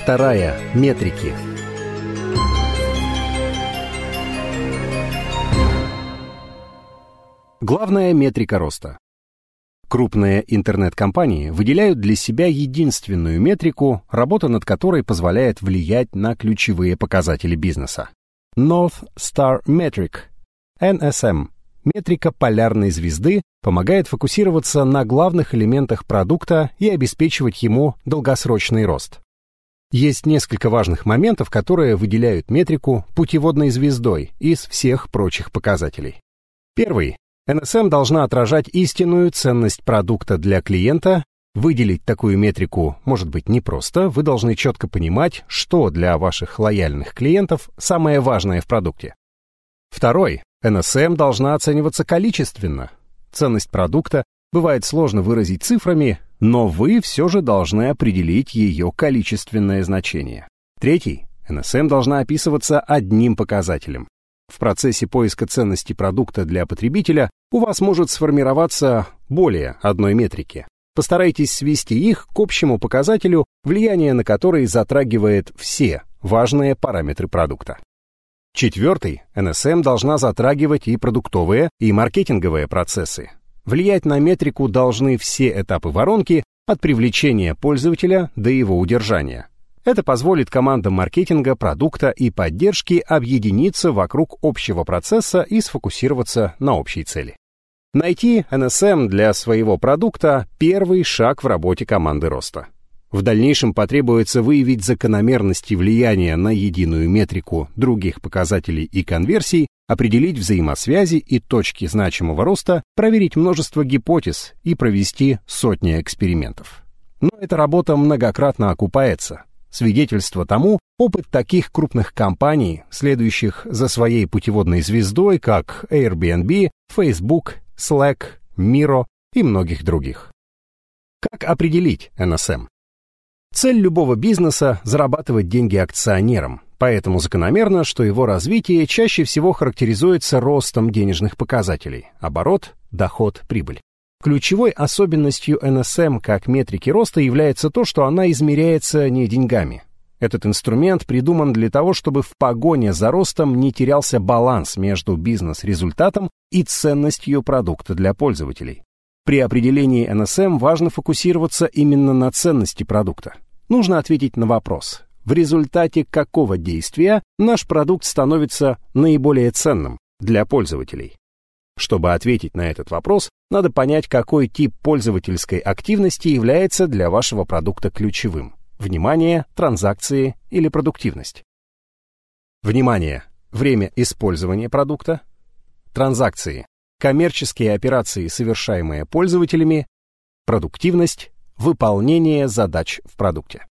вторая. Метрики. Главная метрика роста. Крупные интернет-компании выделяют для себя единственную метрику, работа над которой позволяет влиять на ключевые показатели бизнеса. North Star Metric, NSM, метрика полярной звезды, помогает фокусироваться на главных элементах продукта и обеспечивать ему долгосрочный рост. Есть несколько важных моментов, которые выделяют метрику путеводной звездой из всех прочих показателей. Первый. NSM должна отражать истинную ценность продукта для клиента. Выделить такую метрику может быть непросто, вы должны четко понимать, что для ваших лояльных клиентов самое важное в продукте. Второй. NSM должна оцениваться количественно. Ценность продукта бывает сложно выразить цифрами, но вы все же должны определить ее количественное значение. Третий. НСМ должна описываться одним показателем. В процессе поиска ценности продукта для потребителя у вас может сформироваться более одной метрики. Постарайтесь свести их к общему показателю, влияние на который затрагивает все важные параметры продукта. Четвертый, НСМ должна затрагивать и продуктовые, и маркетинговые процессы, Влиять на метрику должны все этапы воронки от привлечения пользователя до его удержания. Это позволит командам маркетинга, продукта и поддержки объединиться вокруг общего процесса и сфокусироваться на общей цели. Найти NSM для своего продукта – первый шаг в работе команды роста. В дальнейшем потребуется выявить закономерности влияния на единую метрику других показателей и конверсий, определить взаимосвязи и точки значимого роста, проверить множество гипотез и провести сотни экспериментов. Но эта работа многократно окупается. Свидетельство тому опыт таких крупных компаний, следующих за своей путеводной звездой, как Airbnb, Facebook, Slack, Miro и многих других. Как определить NSM? Цель любого бизнеса – зарабатывать деньги акционерам, поэтому закономерно, что его развитие чаще всего характеризуется ростом денежных показателей – оборот, доход, прибыль. Ключевой особенностью NSM как метрики роста является то, что она измеряется не деньгами. Этот инструмент придуман для того, чтобы в погоне за ростом не терялся баланс между бизнес-результатом и ценностью продукта для пользователей. При определении NSM важно фокусироваться именно на ценности продукта. Нужно ответить на вопрос, в результате какого действия наш продукт становится наиболее ценным для пользователей. Чтобы ответить на этот вопрос, надо понять, какой тип пользовательской активности является для вашего продукта ключевым. Внимание, транзакции или продуктивность. Внимание. Время использования продукта. Транзакции коммерческие операции, совершаемые пользователями, продуктивность, выполнение задач в продукте.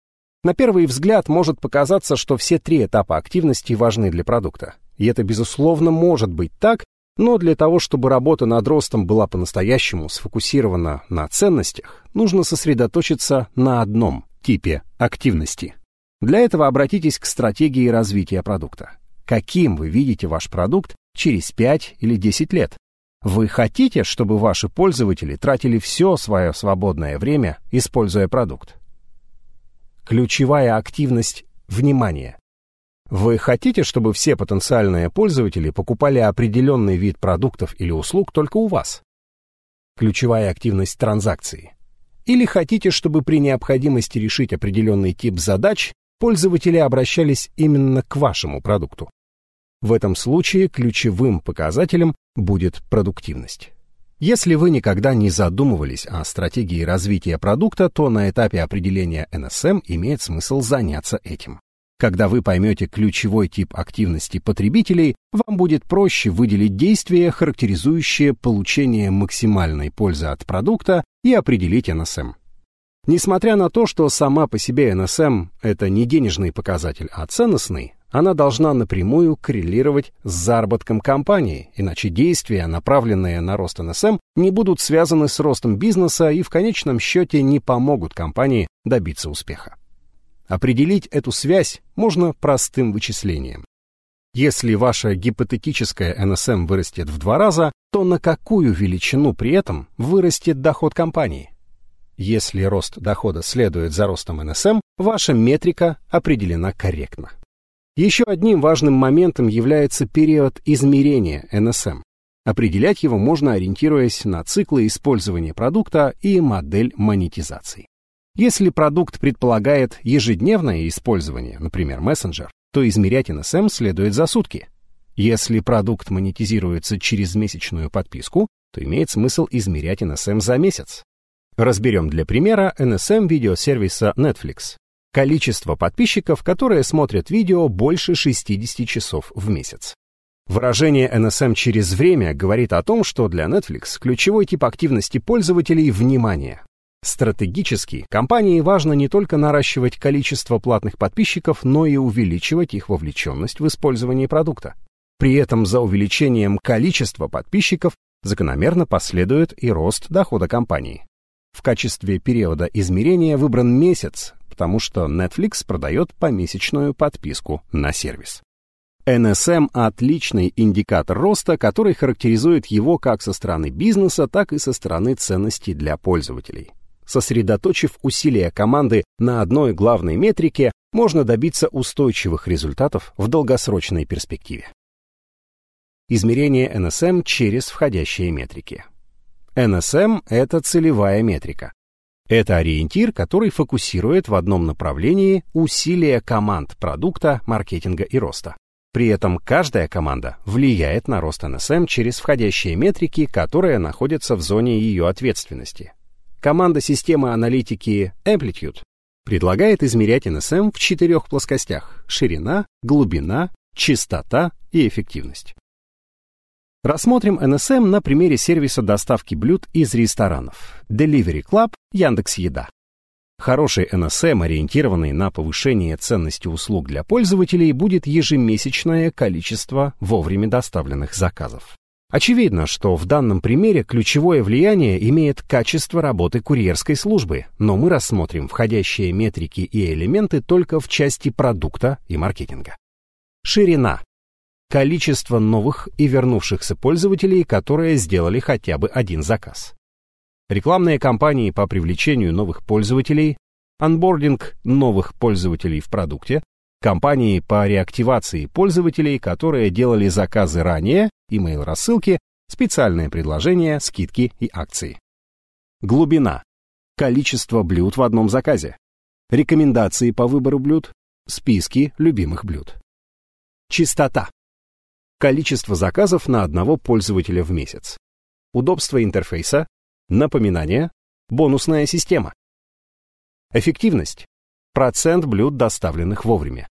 На первый взгляд может показаться, что все три этапа активности важны для продукта. И это, безусловно, может быть так, но для того, чтобы работа над ростом была по-настоящему сфокусирована на ценностях, нужно сосредоточиться на одном типе активности. Для этого обратитесь к стратегии развития продукта. Каким вы видите ваш продукт через 5 или 10 лет? Вы хотите, чтобы ваши пользователи тратили все свое свободное время, используя продукт? Ключевая активность – внимание. Вы хотите, чтобы все потенциальные пользователи покупали определенный вид продуктов или услуг только у вас? Ключевая активность транзакции. Или хотите, чтобы при необходимости решить определенный тип задач пользователи обращались именно к вашему продукту? В этом случае ключевым показателем будет продуктивность. Если вы никогда не задумывались о стратегии развития продукта, то на этапе определения NSM имеет смысл заняться этим. Когда вы поймете ключевой тип активности потребителей, вам будет проще выделить действия, характеризующие получение максимальной пользы от продукта и определить NSM. Несмотря на то, что сама по себе NSM – это не денежный показатель, а ценностный, она должна напрямую коррелировать с заработком компании, иначе действия, направленные на рост НСМ, не будут связаны с ростом бизнеса и в конечном счете не помогут компании добиться успеха. Определить эту связь можно простым вычислением. Если ваша гипотетическая НСМ вырастет в два раза, то на какую величину при этом вырастет доход компании? Если рост дохода следует за ростом НСМ, ваша метрика определена корректно. Еще одним важным моментом является период измерения НСМ. Определять его можно, ориентируясь на циклы использования продукта и модель монетизации. Если продукт предполагает ежедневное использование, например, мессенджер, то измерять NSM следует за сутки. Если продукт монетизируется через месячную подписку, то имеет смысл измерять NSM за месяц. Разберем для примера NSM видеосервиса Netflix. Количество подписчиков, которые смотрят видео больше 60 часов в месяц. Выражение NSM через время говорит о том, что для Netflix ключевой тип активности пользователей – внимание. Стратегически компании важно не только наращивать количество платных подписчиков, но и увеличивать их вовлеченность в использование продукта. При этом за увеличением количества подписчиков закономерно последует и рост дохода компании. В качестве периода измерения выбран месяц, потому что Netflix продает помесячную подписку на сервис. NSM – отличный индикатор роста, который характеризует его как со стороны бизнеса, так и со стороны ценностей для пользователей. Сосредоточив усилия команды на одной главной метрике, можно добиться устойчивых результатов в долгосрочной перспективе. Измерение NSM через входящие метрики. NSM – это целевая метрика. Это ориентир, который фокусирует в одном направлении усилия команд продукта, маркетинга и роста. При этом каждая команда влияет на рост NSM через входящие метрики, которые находятся в зоне ее ответственности команда системы аналитики Amplitude предлагает измерять NSM в четырех плоскостях – ширина, глубина, частота и эффективность. Рассмотрим NSM на примере сервиса доставки блюд из ресторанов Delivery Club Яндекс Еда. Хороший NSM, ориентированный на повышение ценности услуг для пользователей, будет ежемесячное количество вовремя доставленных заказов. Очевидно, что в данном примере ключевое влияние имеет качество работы курьерской службы, но мы рассмотрим входящие метрики и элементы только в части продукта и маркетинга. Ширина. Количество новых и вернувшихся пользователей, которые сделали хотя бы один заказ. Рекламные кампании по привлечению новых пользователей, анбординг новых пользователей в продукте, Компании по реактивации пользователей, которые делали заказы ранее, email-рассылки, специальные предложения, скидки и акции. Глубина. Количество блюд в одном заказе. Рекомендации по выбору блюд. Списки любимых блюд. Частота. Количество заказов на одного пользователя в месяц. Удобство интерфейса. Напоминания. Бонусная система. Эффективность процент блюд, доставленных вовремя.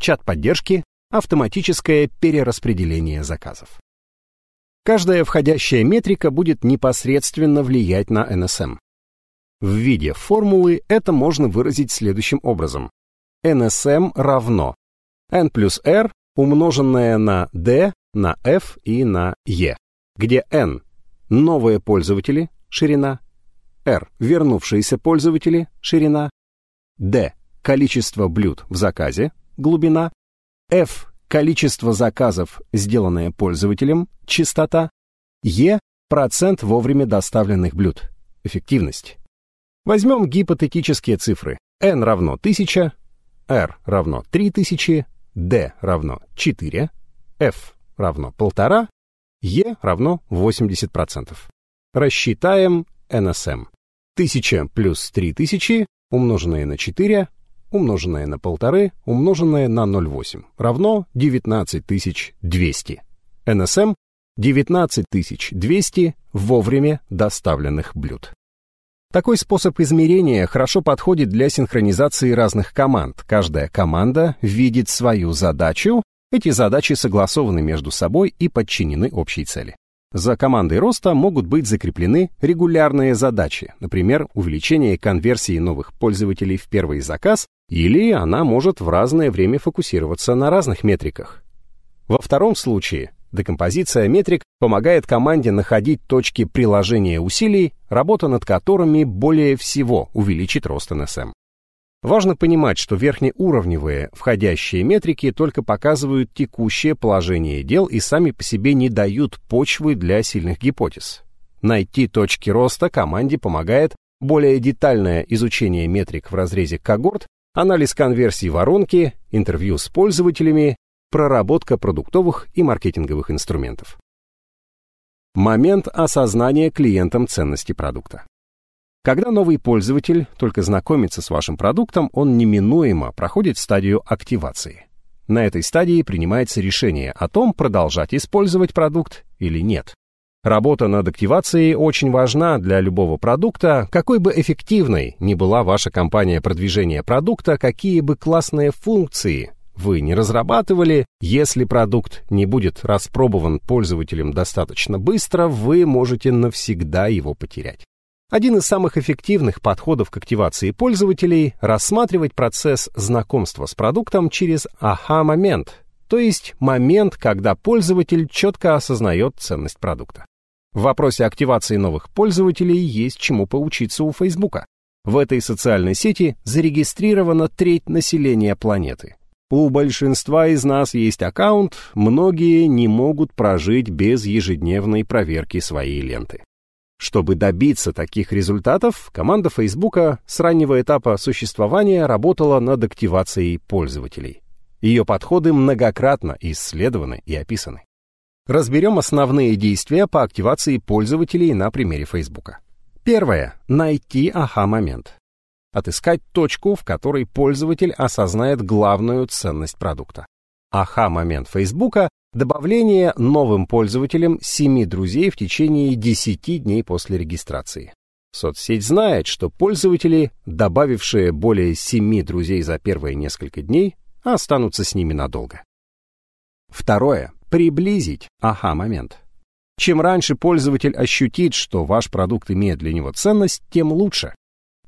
Чат поддержки, автоматическое перераспределение заказов. Каждая входящая метрика будет непосредственно влиять на NSM. В виде формулы это можно выразить следующим образом. NSM равно n плюс r умноженное на d, на f и на e, где n – новые пользователи, ширина, r – вернувшиеся пользователи, ширина, d количество блюд в заказе, глубина, F – количество заказов, сделанное пользователем, частота, E – процент вовремя доставленных блюд, эффективность. Возьмем гипотетические цифры. N равно 1000, R равно 3000, D равно 4, F равно 1,5, E равно 80%. Рассчитаем NSM. 1000 плюс 3000 умноженное на 4 умноженное на полторы, умноженное на 0,8 равно 19200. НСМ 19200 вовремя доставленных блюд. Такой способ измерения хорошо подходит для синхронизации разных команд. Каждая команда видит свою задачу, эти задачи согласованы между собой и подчинены общей цели. За командой роста могут быть закреплены регулярные задачи, например, увеличение конверсии новых пользователей в первый заказ, или она может в разное время фокусироваться на разных метриках. Во втором случае декомпозиция метрик помогает команде находить точки приложения усилий, работа над которыми более всего увеличит рост НСМ. Важно понимать, что верхнеуровневые входящие метрики только показывают текущее положение дел и сами по себе не дают почвы для сильных гипотез. Найти точки роста команде помогает более детальное изучение метрик в разрезе когорт, анализ конверсий воронки, интервью с пользователями, проработка продуктовых и маркетинговых инструментов. Момент осознания клиентам ценности продукта. Когда новый пользователь только знакомится с вашим продуктом, он неминуемо проходит стадию активации. На этой стадии принимается решение о том, продолжать использовать продукт или нет. Работа над активацией очень важна для любого продукта, какой бы эффективной ни была ваша компания продвижения продукта, какие бы классные функции вы не разрабатывали, если продукт не будет распробован пользователем достаточно быстро, вы можете навсегда его потерять. Один из самых эффективных подходов к активации пользователей – рассматривать процесс знакомства с продуктом через ага-момент, то есть момент, когда пользователь четко осознает ценность продукта. В вопросе активации новых пользователей есть чему поучиться у Фейсбука. В этой социальной сети зарегистрирована треть населения планеты. У большинства из нас есть аккаунт, многие не могут прожить без ежедневной проверки своей ленты. Чтобы добиться таких результатов, команда Фейсбука с раннего этапа существования работала над активацией пользователей. Ее подходы многократно исследованы и описаны. Разберем основные действия по активации пользователей на примере Фейсбука. Первое. Найти ага-момент. Отыскать точку, в которой пользователь осознает главную ценность продукта. Ага-момент Фейсбука Добавление новым пользователям 7 друзей в течение 10 дней после регистрации. Соцсеть знает, что пользователи, добавившие более 7 друзей за первые несколько дней, останутся с ними надолго. Второе. Приблизить ага-момент. Чем раньше пользователь ощутит, что ваш продукт имеет для него ценность, тем лучше.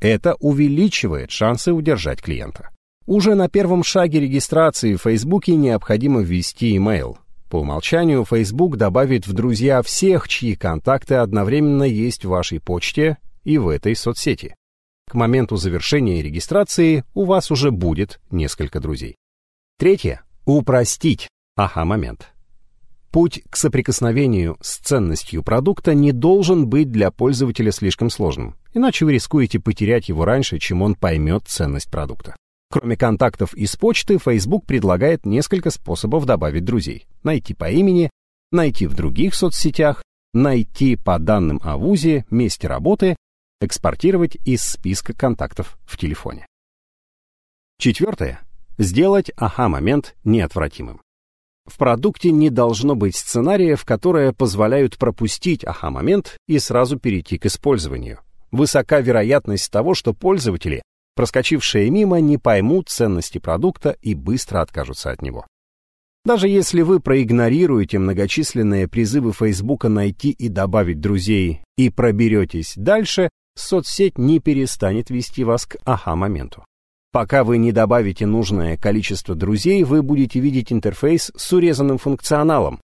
Это увеличивает шансы удержать клиента. Уже на первом шаге регистрации в Фейсбуке необходимо ввести email. По умолчанию Facebook добавит в друзья всех, чьи контакты одновременно есть в вашей почте и в этой соцсети. К моменту завершения регистрации у вас уже будет несколько друзей. Третье. Упростить. Ага-момент. Путь к соприкосновению с ценностью продукта не должен быть для пользователя слишком сложным, иначе вы рискуете потерять его раньше, чем он поймет ценность продукта. Кроме контактов из почты, Facebook предлагает несколько способов добавить друзей. Найти по имени, найти в других соцсетях, найти по данным о ВУЗе, месте работы, экспортировать из списка контактов в телефоне. Четвертое. Сделать ага-момент неотвратимым. В продукте не должно быть сценариев, которые позволяют пропустить ага-момент и сразу перейти к использованию. Высока вероятность того, что пользователи проскочившие мимо не поймут ценности продукта и быстро откажутся от него. Даже если вы проигнорируете многочисленные призывы Фейсбука найти и добавить друзей и проберетесь дальше, соцсеть не перестанет вести вас к ага-моменту. Пока вы не добавите нужное количество друзей, вы будете видеть интерфейс с урезанным функционалом.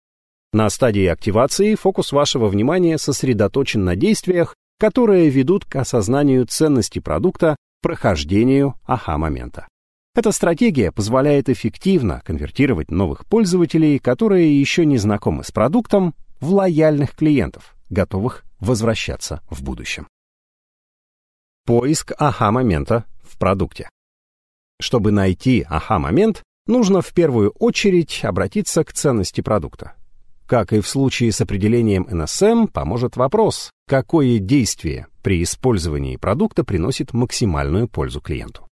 На стадии активации фокус вашего внимания сосредоточен на действиях, которые ведут к осознанию ценности продукта прохождению ага-момента. Эта стратегия позволяет эффективно конвертировать новых пользователей, которые еще не знакомы с продуктом, в лояльных клиентов, готовых возвращаться в будущем. Поиск ага-момента в продукте. Чтобы найти ага-момент, нужно в первую очередь обратиться к ценности продукта. Как и в случае с определением NSM, поможет вопрос, какое действие при использовании продукта приносит максимальную пользу клиенту.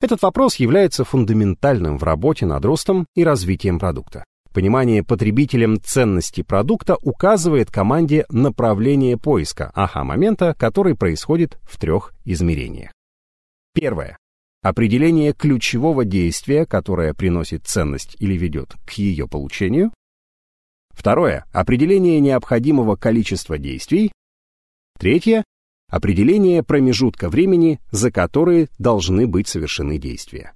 Этот вопрос является фундаментальным в работе над ростом и развитием продукта. Понимание потребителям ценности продукта указывает команде направление поиска ага-момента, который происходит в трех измерениях. Первое. Определение ключевого действия, которое приносит ценность или ведет к ее получению. Второе. Определение необходимого количества действий. Третье. Определение промежутка времени, за которые должны быть совершены действия.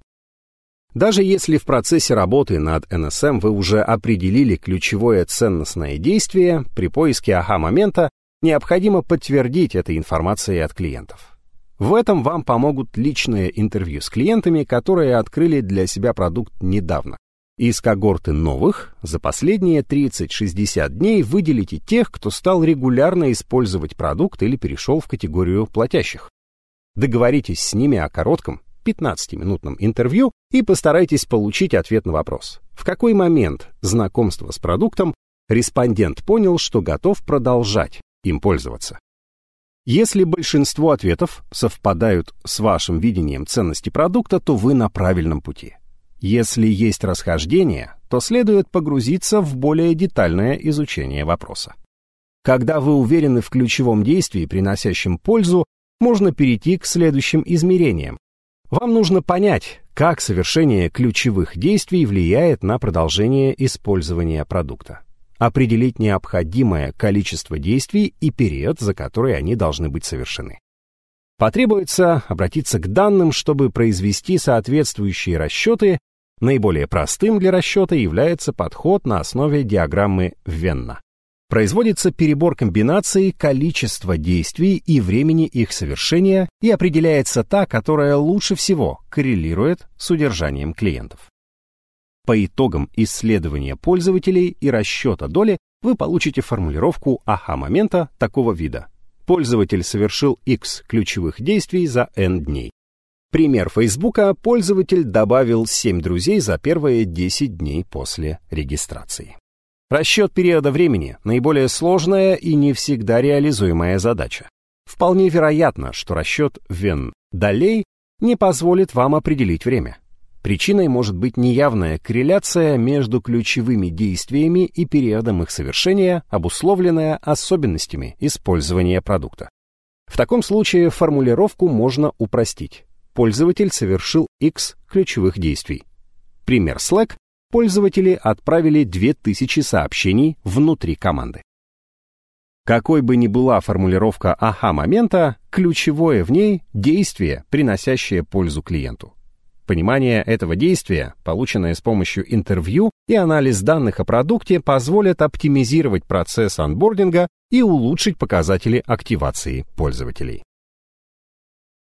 Даже если в процессе работы над NSM вы уже определили ключевое ценностное действие, при поиске ага-момента необходимо подтвердить этой информацией от клиентов. В этом вам помогут личные интервью с клиентами, которые открыли для себя продукт недавно. Из когорты новых за последние 30-60 дней выделите тех, кто стал регулярно использовать продукт или перешел в категорию платящих. Договоритесь с ними о коротком, 15-минутном интервью и постарайтесь получить ответ на вопрос. В какой момент знакомства с продуктом респондент понял, что готов продолжать им пользоваться? Если большинство ответов совпадают с вашим видением ценности продукта, то вы на правильном пути. Если есть расхождения, то следует погрузиться в более детальное изучение вопроса. Когда вы уверены в ключевом действии, приносящем пользу, можно перейти к следующим измерениям. Вам нужно понять, как совершение ключевых действий влияет на продолжение использования продукта определить необходимое количество действий и период, за который они должны быть совершены. Потребуется обратиться к данным, чтобы произвести соответствующие расчеты. Наиболее простым для расчета является подход на основе диаграммы Венна. Производится перебор комбинаций количества действий и времени их совершения и определяется та, которая лучше всего коррелирует с удержанием клиентов. По итогам исследования пользователей и расчета доли вы получите формулировку АХ-момента такого вида. Пользователь совершил X ключевых действий за N дней. Пример Фейсбука. Пользователь добавил 7 друзей за первые 10 дней после регистрации. Расчет периода времени – наиболее сложная и не всегда реализуемая задача. Вполне вероятно, что расчет Вен-Долей не позволит вам определить время. Причиной может быть неявная корреляция между ключевыми действиями и периодом их совершения, обусловленная особенностями использования продукта. В таком случае формулировку можно упростить. Пользователь совершил X ключевых действий. Пример Slack. Пользователи отправили 2000 сообщений внутри команды. Какой бы ни была формулировка АХ-момента, ключевое в ней – действие, приносящее пользу клиенту. Понимание этого действия, полученное с помощью интервью и анализ данных о продукте, позволят оптимизировать процесс анбординга и улучшить показатели активации пользователей.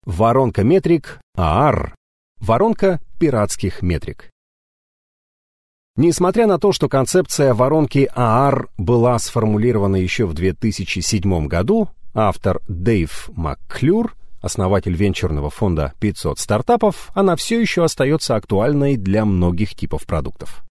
Воронка метрик AR. Воронка пиратских метрик. Несмотря на то, что концепция воронки AR была сформулирована еще в 2007 году, автор Дэйв Макклюр основатель венчурного фонда 500 стартапов, она все еще остается актуальной для многих типов продуктов.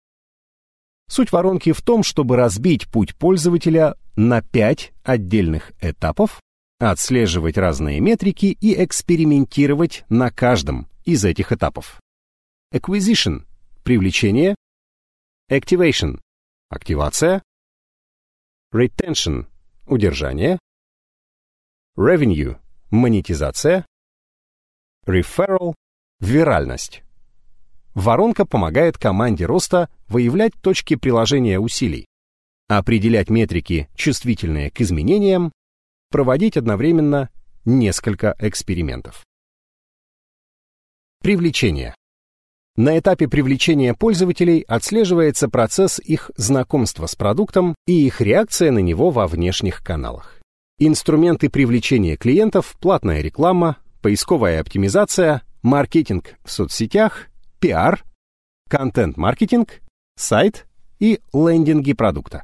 Суть воронки в том, чтобы разбить путь пользователя на пять отдельных этапов, отслеживать разные метрики и экспериментировать на каждом из этих этапов. Acquisition – привлечение, Activation – активация, Retention – удержание, Revenue монетизация, referral, виральность. Воронка помогает команде роста выявлять точки приложения усилий, определять метрики, чувствительные к изменениям, проводить одновременно несколько экспериментов. Привлечение. На этапе привлечения пользователей отслеживается процесс их знакомства с продуктом и их реакция на него во внешних каналах. Инструменты привлечения клиентов, платная реклама, поисковая оптимизация, маркетинг в соцсетях, пиар, контент-маркетинг, сайт и лендинги продукта.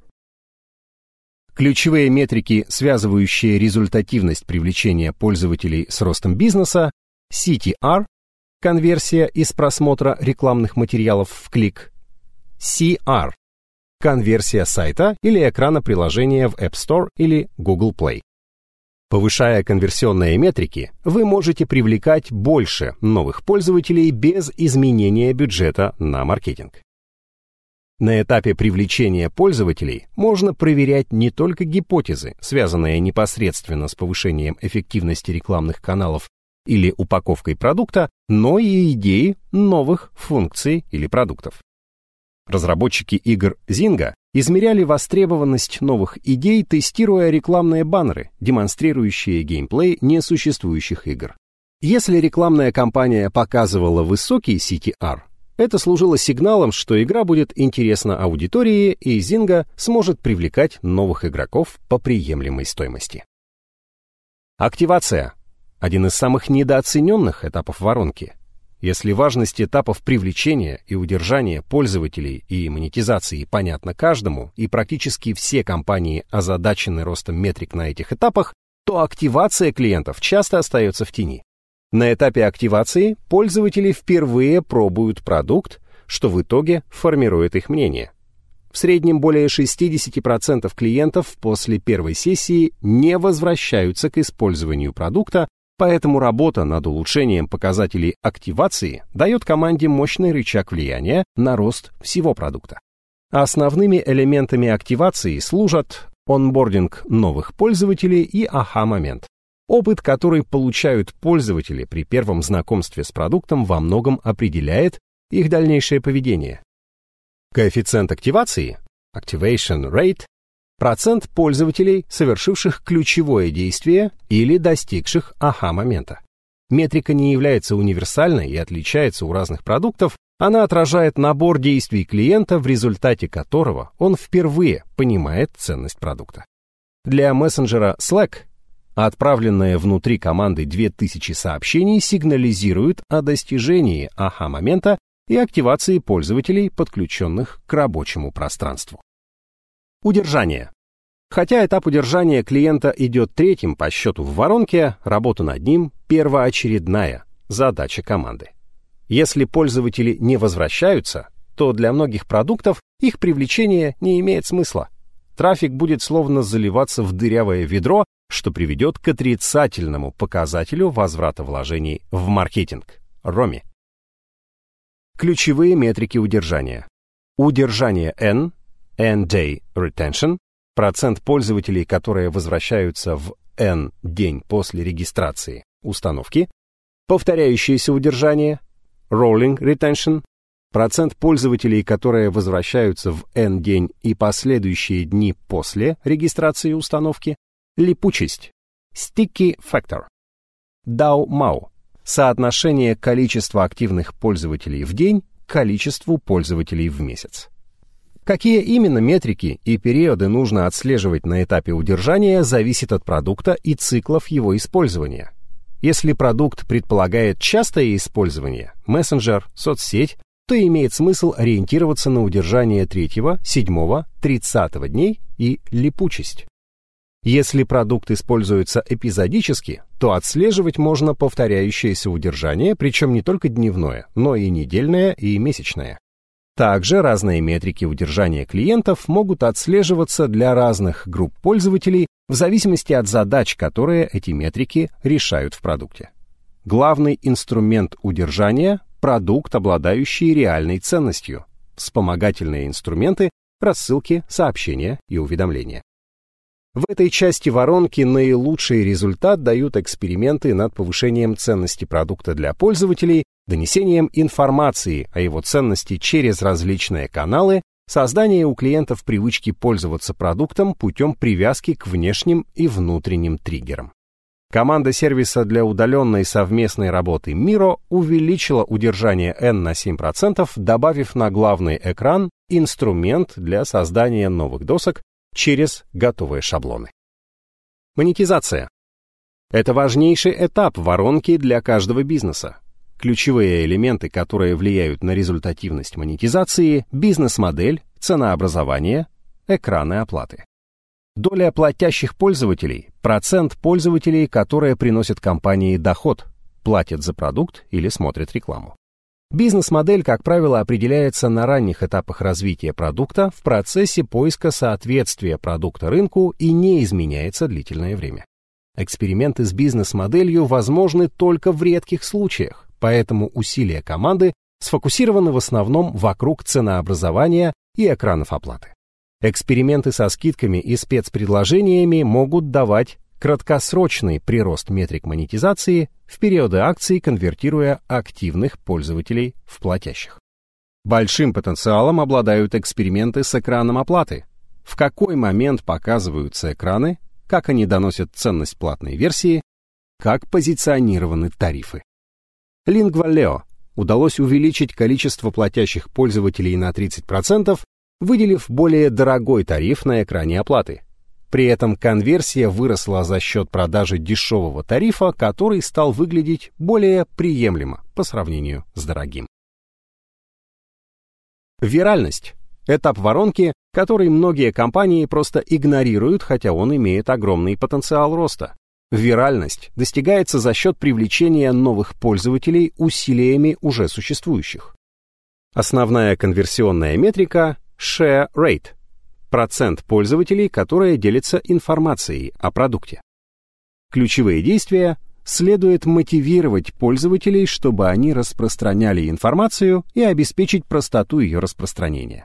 Ключевые метрики, связывающие результативность привлечения пользователей с ростом бизнеса, CTR, конверсия из просмотра рекламных материалов в клик, CR, конверсия сайта или экрана приложения в App Store или Google Play. Повышая конверсионные метрики, вы можете привлекать больше новых пользователей без изменения бюджета на маркетинг. На этапе привлечения пользователей можно проверять не только гипотезы, связанные непосредственно с повышением эффективности рекламных каналов или упаковкой продукта, но и идеи новых функций или продуктов. Разработчики игр Zynga измеряли востребованность новых идей, тестируя рекламные баннеры, демонстрирующие геймплей несуществующих игр. Если рекламная кампания показывала высокий CTR, это служило сигналом, что игра будет интересна аудитории, и Zynga сможет привлекать новых игроков по приемлемой стоимости. Активация – один из самых недооцененных этапов воронки. Если важность этапов привлечения и удержания пользователей и монетизации понятна каждому, и практически все компании озадачены ростом метрик на этих этапах, то активация клиентов часто остается в тени. На этапе активации пользователи впервые пробуют продукт, что в итоге формирует их мнение. В среднем более 60% клиентов после первой сессии не возвращаются к использованию продукта, поэтому работа над улучшением показателей активации дает команде мощный рычаг влияния на рост всего продукта. Основными элементами активации служат онбординг новых пользователей и ага-момент. Опыт, который получают пользователи при первом знакомстве с продуктом, во многом определяет их дальнейшее поведение. Коэффициент активации, activation rate, процент пользователей, совершивших ключевое действие или достигших ага-момента. Метрика не является универсальной и отличается у разных продуктов, она отражает набор действий клиента, в результате которого он впервые понимает ценность продукта. Для мессенджера Slack отправленные внутри команды 2000 сообщений сигнализируют о достижении ага-момента и активации пользователей, подключенных к рабочему пространству. Удержание. Хотя этап удержания клиента идет третьим по счету в воронке, работа над ним – первоочередная задача команды. Если пользователи не возвращаются, то для многих продуктов их привлечение не имеет смысла. Трафик будет словно заливаться в дырявое ведро, что приведет к отрицательному показателю возврата вложений в маркетинг – РОМИ. Ключевые метрики удержания. Удержание N, N-Day Retention, процент пользователей, которые возвращаются в N день после регистрации установки, повторяющееся удержание, rolling retention, процент пользователей, которые возвращаются в N день и последующие дни после регистрации установки, липучесть, sticky factor, DAO-MAO, соотношение количества активных пользователей в день к количеству пользователей в месяц. Какие именно метрики и периоды нужно отслеживать на этапе удержания, зависит от продукта и циклов его использования. Если продукт предполагает частое использование, мессенджер, соцсеть, то имеет смысл ориентироваться на удержание 3, 7, 30 дней и липучесть. Если продукт используется эпизодически, то отслеживать можно повторяющееся удержание, причем не только дневное, но и недельное и месячное. Также разные метрики удержания клиентов могут отслеживаться для разных групп пользователей в зависимости от задач, которые эти метрики решают в продукте. Главный инструмент удержания – продукт, обладающий реальной ценностью, вспомогательные инструменты, рассылки, сообщения и уведомления. В этой части воронки наилучший результат дают эксперименты над повышением ценности продукта для пользователей, донесением информации о его ценности через различные каналы, создание у клиентов привычки пользоваться продуктом путем привязки к внешним и внутренним триггерам. Команда сервиса для удаленной совместной работы Miro увеличила удержание N на 7%, добавив на главный экран инструмент для создания новых досок через готовые шаблоны. Монетизация. Это важнейший этап воронки для каждого бизнеса. Ключевые элементы, которые влияют на результативность монетизации, бизнес-модель, ценообразование, экраны оплаты. Доля платящих пользователей – процент пользователей, которые приносят компании доход, платят за продукт или смотрят рекламу. Бизнес-модель, как правило, определяется на ранних этапах развития продукта в процессе поиска соответствия продукта рынку и не изменяется длительное время. Эксперименты с бизнес-моделью возможны только в редких случаях, поэтому усилия команды сфокусированы в основном вокруг ценообразования и экранов оплаты. Эксперименты со скидками и спецпредложениями могут давать краткосрочный прирост метрик монетизации в периоды акций, конвертируя активных пользователей в платящих. Большим потенциалом обладают эксперименты с экраном оплаты. В какой момент показываются экраны, как они доносят ценность платной версии, как позиционированы тарифы. Lingua удалось увеличить количество платящих пользователей на 30%, выделив более дорогой тариф на экране оплаты. При этом конверсия выросла за счет продажи дешевого тарифа, который стал выглядеть более приемлемо по сравнению с дорогим. Виральность – этап воронки, который многие компании просто игнорируют, хотя он имеет огромный потенциал роста. Виральность достигается за счет привлечения новых пользователей усилиями уже существующих. Основная конверсионная метрика – share rate – процент пользователей, которые делятся информацией о продукте. Ключевые действия – следует мотивировать пользователей, чтобы они распространяли информацию и обеспечить простоту ее распространения.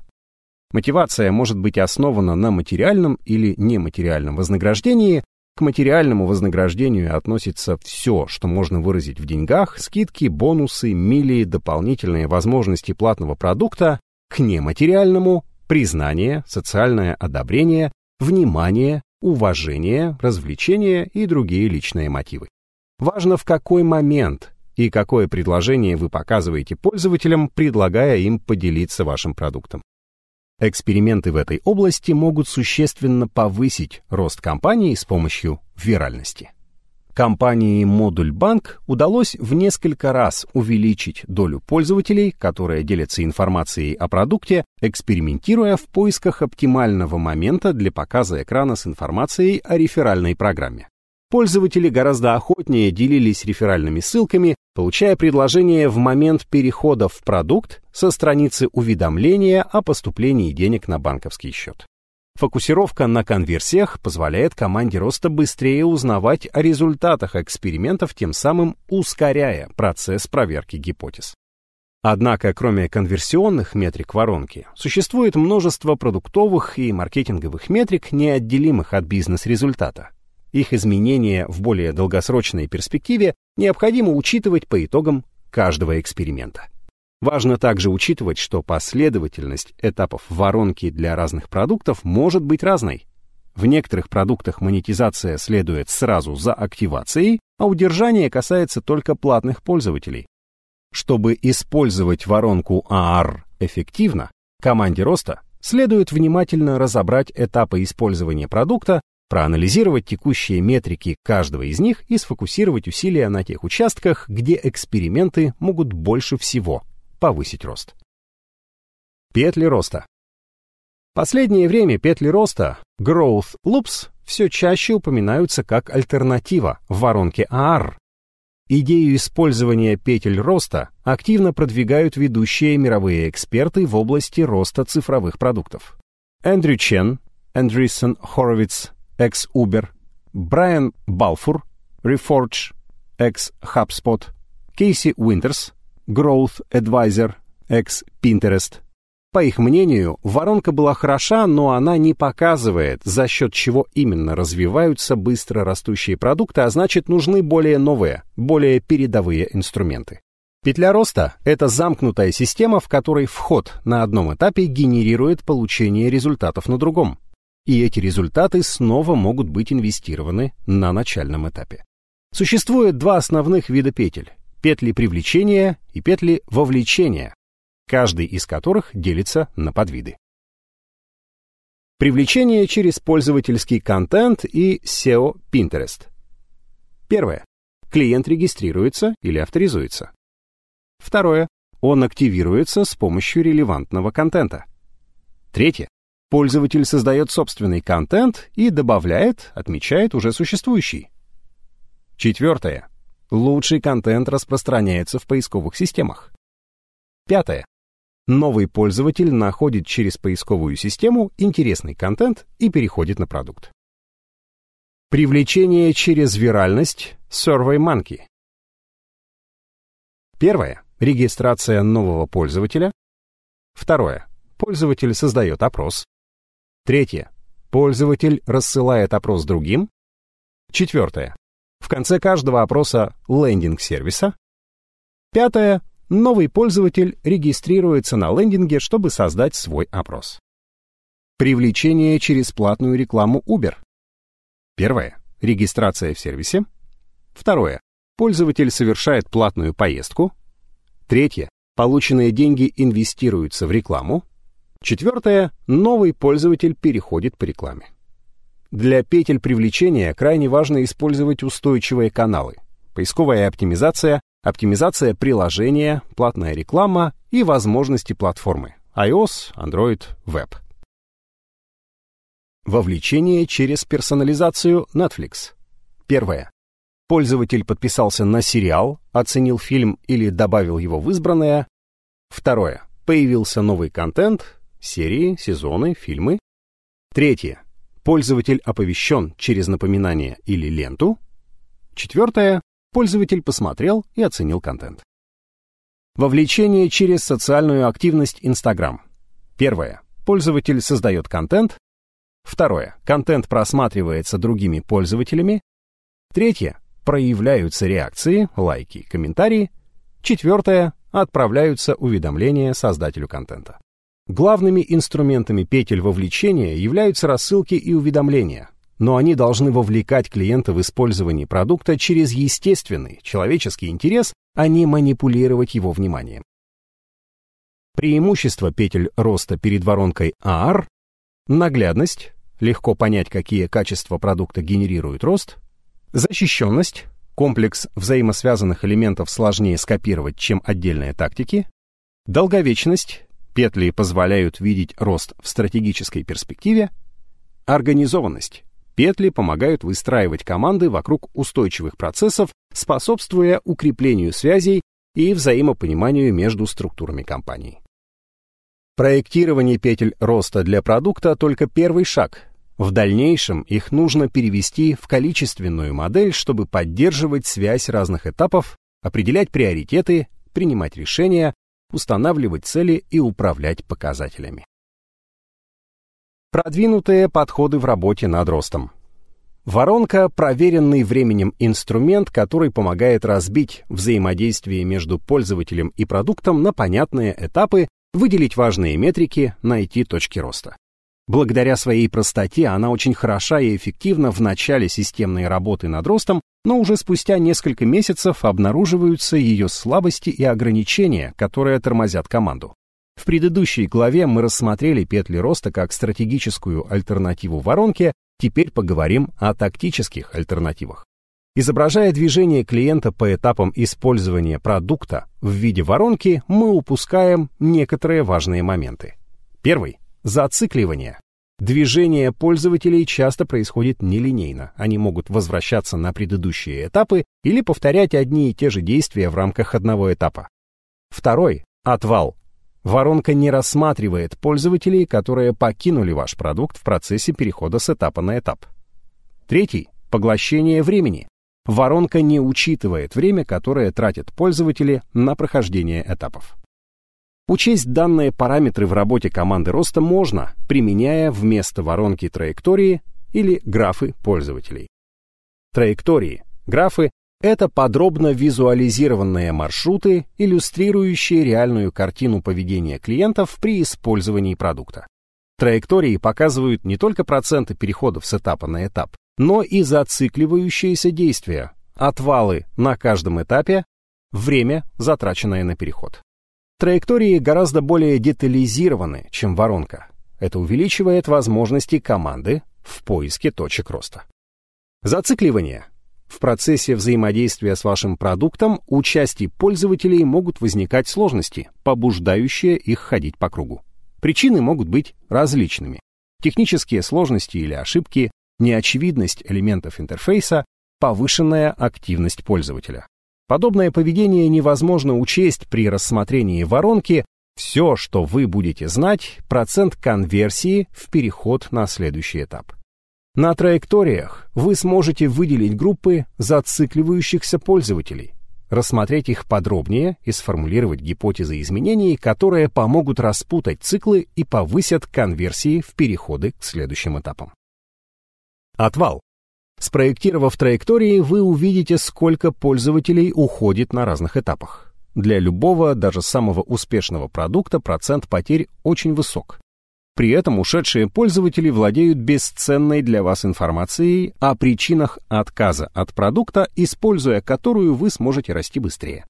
Мотивация может быть основана на материальном или нематериальном вознаграждении. К материальному вознаграждению относится все, что можно выразить в деньгах, скидки, бонусы, мили, дополнительные возможности платного продукта. К нематериальному – признание, социальное одобрение, внимание, уважение, развлечение и другие личные мотивы. Важно, в какой момент и какое предложение вы показываете пользователям, предлагая им поделиться вашим продуктом. Эксперименты в этой области могут существенно повысить рост компании с помощью виральности. Компании Модуль Банк удалось в несколько раз увеличить долю пользователей, которые делятся информацией о продукте, экспериментируя в поисках оптимального момента для показа экрана с информацией о реферальной программе. Пользователи гораздо охотнее делились реферальными ссылками, получая предложение в момент перехода в продукт со страницы уведомления о поступлении денег на банковский счет. Фокусировка на конверсиях позволяет команде роста быстрее узнавать о результатах экспериментов, тем самым ускоряя процесс проверки гипотез. Однако, кроме конверсионных метрик воронки, существует множество продуктовых и маркетинговых метрик, неотделимых от бизнес-результата. Их изменения в более долгосрочной перспективе необходимо учитывать по итогам каждого эксперимента. Важно также учитывать, что последовательность этапов воронки для разных продуктов может быть разной. В некоторых продуктах монетизация следует сразу за активацией, а удержание касается только платных пользователей. Чтобы использовать воронку AR эффективно, команде роста следует внимательно разобрать этапы использования продукта проанализировать текущие метрики каждого из них и сфокусировать усилия на тех участках, где эксперименты могут больше всего повысить рост. Петли роста. Последнее время петли роста, Growth Loops, все чаще упоминаются как альтернатива в воронке AR. Идею использования петель роста активно продвигают ведущие мировые эксперты в области роста цифровых продуктов. Эндрю Чен, Эндрюсон Хоровиц, ex-Uber, Брайан Балфур, Reforge, ex-HubSpot, Кейси Уинтерс, Growth Advisor, ex-Pinterest. По их мнению, воронка была хороша, но она не показывает, за счет чего именно развиваются быстро растущие продукты, а значит нужны более новые, более передовые инструменты. Петля роста — это замкнутая система, в которой вход на одном этапе генерирует получение результатов на другом и эти результаты снова могут быть инвестированы на начальном этапе. Существует два основных вида петель – петли привлечения и петли вовлечения, каждый из которых делится на подвиды. Привлечение через пользовательский контент и SEO Pinterest. Первое. Клиент регистрируется или авторизуется. Второе. Он активируется с помощью релевантного контента. Третье. Пользователь создает собственный контент и добавляет, отмечает уже существующий. Четвертое. Лучший контент распространяется в поисковых системах. Пятое. Новый пользователь находит через поисковую систему интересный контент и переходит на продукт. Привлечение через виральность SurveyMonkey. Первое. Регистрация нового пользователя. Второе. Пользователь создает опрос. Третье. Пользователь рассылает опрос другим. Четвертое. В конце каждого опроса лендинг сервиса. Пятое. Новый пользователь регистрируется на лендинге, чтобы создать свой опрос. Привлечение через платную рекламу Uber. Первое. Регистрация в сервисе. Второе. Пользователь совершает платную поездку. Третье. Полученные деньги инвестируются в рекламу. Четвертое. Новый пользователь переходит по рекламе. Для петель привлечения крайне важно использовать устойчивые каналы. Поисковая оптимизация, оптимизация приложения, платная реклама и возможности платформы iOS, Android, Web. Вовлечение через персонализацию Netflix. Первое. Пользователь подписался на сериал, оценил фильм или добавил его в избранное. Второе. Появился новый контент, серии, сезоны, фильмы. Третье. Пользователь оповещен через напоминание или ленту. Четвертое. Пользователь посмотрел и оценил контент. Вовлечение через социальную активность Instagram. Первое. Пользователь создает контент. Второе. Контент просматривается другими пользователями. Третье. Проявляются реакции, лайки, комментарии. Четвертое. Отправляются уведомления создателю контента. Главными инструментами петель вовлечения являются рассылки и уведомления, но они должны вовлекать клиента в использование продукта через естественный человеческий интерес, а не манипулировать его вниманием. Преимущество петель роста перед воронкой AR – наглядность, легко понять, какие качества продукта генерируют рост, защищенность, комплекс взаимосвязанных элементов сложнее скопировать, чем отдельные тактики, долговечность, Петли позволяют видеть рост в стратегической перспективе. Организованность. Петли помогают выстраивать команды вокруг устойчивых процессов, способствуя укреплению связей и взаимопониманию между структурами компании. Проектирование петель роста для продукта только первый шаг. В дальнейшем их нужно перевести в количественную модель, чтобы поддерживать связь разных этапов, определять приоритеты, принимать решения, устанавливать цели и управлять показателями. Продвинутые подходы в работе над ростом. Воронка – проверенный временем инструмент, который помогает разбить взаимодействие между пользователем и продуктом на понятные этапы, выделить важные метрики, найти точки роста. Благодаря своей простоте она очень хороша и эффективна в начале системной работы над ростом, но уже спустя несколько месяцев обнаруживаются ее слабости и ограничения, которые тормозят команду. В предыдущей главе мы рассмотрели петли роста как стратегическую альтернативу воронке, теперь поговорим о тактических альтернативах. Изображая движение клиента по этапам использования продукта в виде воронки, мы упускаем некоторые важные моменты. Первый Зацикливание. Движение пользователей часто происходит нелинейно. Они могут возвращаться на предыдущие этапы или повторять одни и те же действия в рамках одного этапа. Второй — отвал. Воронка не рассматривает пользователей, которые покинули ваш продукт в процессе перехода с этапа на этап. Третий — поглощение времени. Воронка не учитывает время, которое тратят пользователи на прохождение этапов. Учесть данные параметры в работе команды роста можно, применяя вместо воронки траектории или графы пользователей. Траектории, графы — это подробно визуализированные маршруты, иллюстрирующие реальную картину поведения клиентов при использовании продукта. Траектории показывают не только проценты переходов с этапа на этап, но и зацикливающиеся действия, отвалы на каждом этапе, время, затраченное на переход. Траектории гораздо более детализированы, чем воронка. Это увеличивает возможности команды в поиске точек роста. Зацикливание. В процессе взаимодействия с вашим продуктом у части пользователей могут возникать сложности, побуждающие их ходить по кругу. Причины могут быть различными. Технические сложности или ошибки, неочевидность элементов интерфейса, повышенная активность пользователя. Подобное поведение невозможно учесть при рассмотрении воронки. Все, что вы будете знать, процент конверсии в переход на следующий этап. На траекториях вы сможете выделить группы зацикливающихся пользователей, рассмотреть их подробнее и сформулировать гипотезы изменений, которые помогут распутать циклы и повысят конверсии в переходы к следующим этапам. Отвал Спроектировав траектории, вы увидите, сколько пользователей уходит на разных этапах. Для любого, даже самого успешного продукта процент потерь очень высок. При этом ушедшие пользователи владеют бесценной для вас информацией о причинах отказа от продукта, используя которую вы сможете расти быстрее.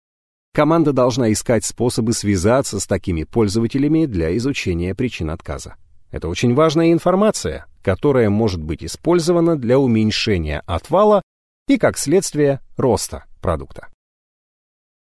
Команда должна искать способы связаться с такими пользователями для изучения причин отказа. Это очень важная информация, которая может быть использована для уменьшения отвала и, как следствие, роста продукта.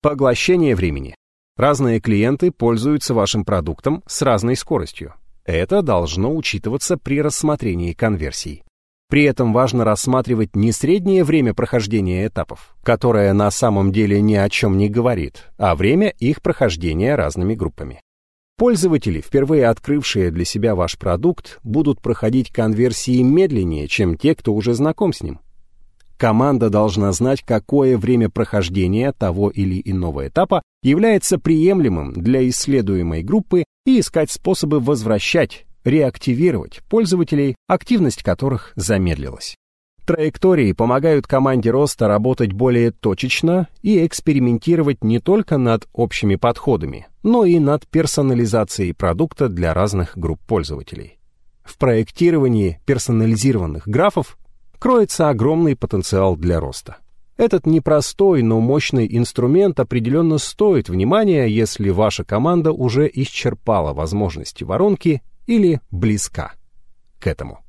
Поглощение времени. Разные клиенты пользуются вашим продуктом с разной скоростью. Это должно учитываться при рассмотрении конверсий. При этом важно рассматривать не среднее время прохождения этапов, которое на самом деле ни о чем не говорит, а время их прохождения разными группами. Пользователи, впервые открывшие для себя ваш продукт, будут проходить конверсии медленнее, чем те, кто уже знаком с ним. Команда должна знать, какое время прохождения того или иного этапа является приемлемым для исследуемой группы и искать способы возвращать, реактивировать пользователей, активность которых замедлилась. Траектории помогают команде роста работать более точечно и экспериментировать не только над общими подходами, но и над персонализацией продукта для разных групп пользователей. В проектировании персонализированных графов кроется огромный потенциал для роста. Этот непростой, но мощный инструмент определенно стоит внимания, если ваша команда уже исчерпала возможности воронки или близка к этому.